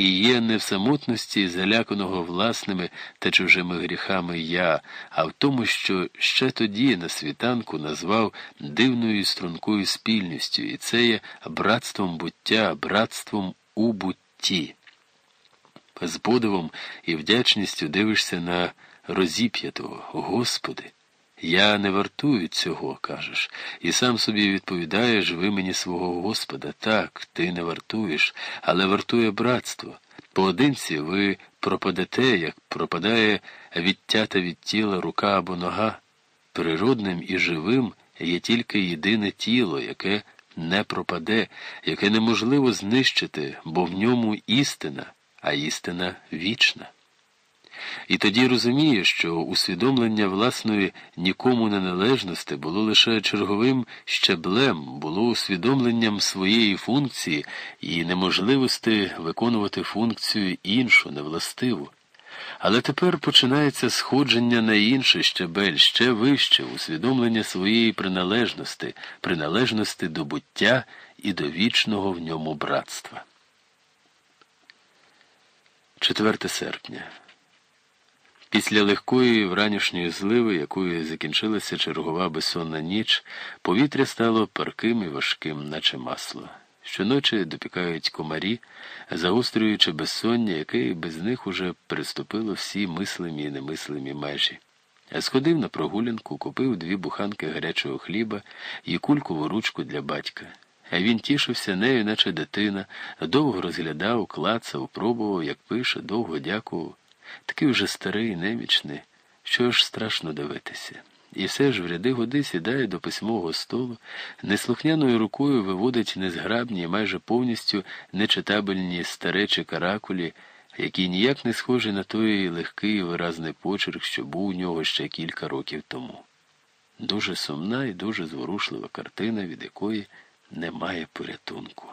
і є не в самотності, заляканого власними та чужими гріхами я, а в тому, що ще тоді на світанку назвав дивною стрункою спільністю, і це є братством буття, братством у бутті. З подивом і вдячністю дивишся на розіп'ятого, Господи. Я не вартую цього, кажеш, і сам собі відповідаєш в імені свого Господа. Так, ти не вартуєш, але вартує братство. Поодинці ви пропадете, як пропадає відтята від тіла рука або нога. Природним і живим є тільки єдине тіло, яке не пропаде, яке неможливо знищити, бо в ньому істина, а істина вічна. І тоді розуміє, що усвідомлення власної нікому неналежності було лише черговим щеблем, було усвідомленням своєї функції і неможливості виконувати функцію іншу, невластиву. Але тепер починається сходження на інший щебель, ще вище, усвідомлення своєї приналежності, приналежності до буття і до вічного в ньому братства. 4 серпня. Після легкої вранішньої зливи, якою закінчилася чергова безсонна ніч, повітря стало парким і важким, наче масло. Щоночі допікають комарі, загострюючи безсоння, яке без них уже приступило всі мислимі і немислимі межі. Сходив на прогулянку, купив дві буханки гарячого хліба і кулькову ручку для батька. Він тішився нею, наче дитина, довго розглядав, клацав, пробував, як пише, довго дякував. Такий вже старий, немічний, що ж страшно дивитися. І все ж в ряди годи сідає до письмового столу, неслухняною рукою виводить незграбні, майже повністю нечитабельні старечі каракулі, які ніяк не схожі на той легкий виразний почерк, що був у нього ще кілька років тому. Дуже сумна і дуже зворушлива картина, від якої немає порятунку.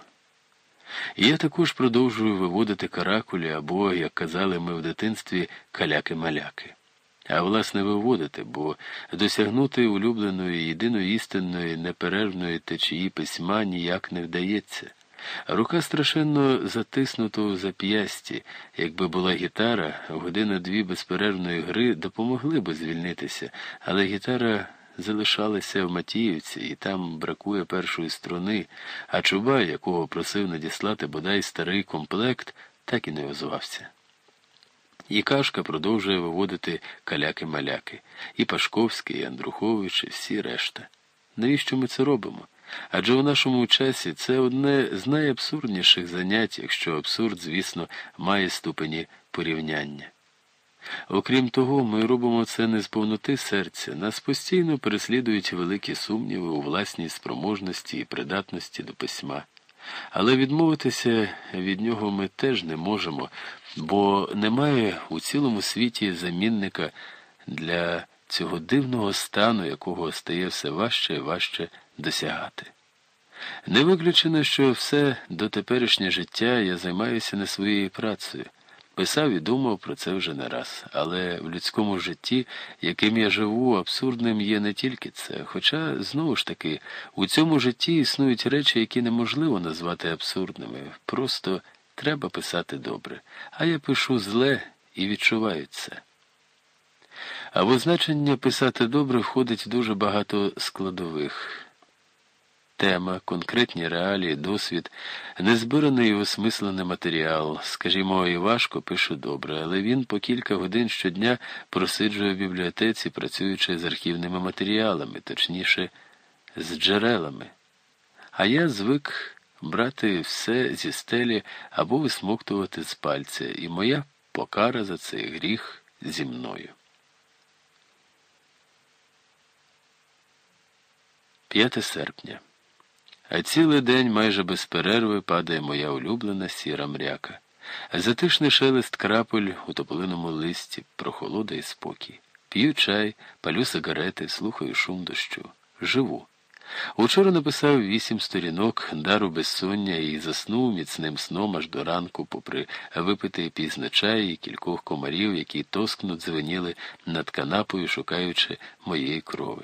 Я також продовжую виводити каракулі або, як казали ми в дитинстві, каляки-маляки. А власне виводити, бо досягнути улюбленої єдиної істинної неперервної течії письма ніяк не вдається. Рука страшенно затиснута у зап'ясті, якби була гітара, година дві безперервної гри допомогли би звільнитися, але гітара залишалися в Матіївці, і там бракує першої струни, а Чубай, якого просив надіслати бодай старий комплект, так і не озвався. І Кашка продовжує виводити каляки-маляки, і Пашковський, і Андрухович, і всі решта. Навіщо ми це робимо? Адже у нашому часі це одне з найабсурдніших занять, якщо абсурд, звісно, має ступені порівняння. Окрім того, ми робимо це не з повноти серця, нас постійно переслідують великі сумніви у власній спроможності і придатності до письма. Але відмовитися від нього ми теж не можемо, бо немає у цілому світі замінника для цього дивного стану, якого стає все важче і важче досягати. Не виключено, що все дотеперішнє життя я займаюся не своєю працею. Писав і думав про це вже не раз, але в людському житті, яким я живу, абсурдним є не тільки це. Хоча, знову ж таки, у цьому житті існують речі, які неможливо назвати абсурдними. Просто треба писати добре. А я пишу зле і відчуваю це. А в означення писати добре входить дуже багато складових тема, конкретні реалії, досвід, незбираний і осмислений матеріал. Скажімо, Івашко пише добре, але він по кілька годин щодня просиджує в бібліотеці, працюючи з архівними матеріалами, точніше, з джерелами. А я звик брати все зі стелі або висмоктувати з пальця, і моя покара за цей гріх зі мною. 5 серпня. А цілий день майже без перерви падає моя улюблена сіра мряка. Затишний шелест крапель у тополиному листі, прохолода і спокій. П'ю чай, палю сигарети, слухаю шум дощу. Живу. Учора написав вісім сторінок дару безсоння і заснув міцним сном аж до ранку, попри випитий пізно чай і кількох комарів, які тоскно дзвеніли над канапою, шукаючи моєї крови.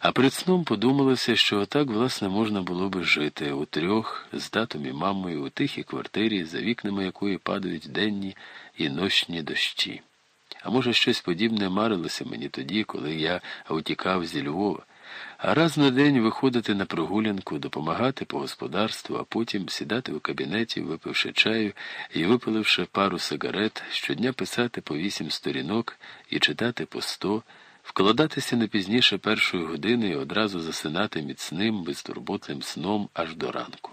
А перед сном подумалося, що отак, власне, можна було би жити у трьох з татом і мамою у тихій квартирі, за вікнами якої падають денні і ночні дощі. А може, щось подібне марилося мені тоді, коли я утікав зі Львова, а раз на день виходити на прогулянку, допомагати по господарству, а потім сідати у кабінеті, випивши чаю і випиливши пару сигарет, щодня писати по вісім сторінок і читати по сто, вкладатися не пізніше першої години і одразу засинати міцним, безтурботним сном аж до ранку.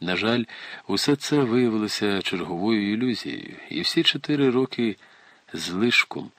На жаль, усе це виявилося черговою ілюзією, і всі чотири роки з лишком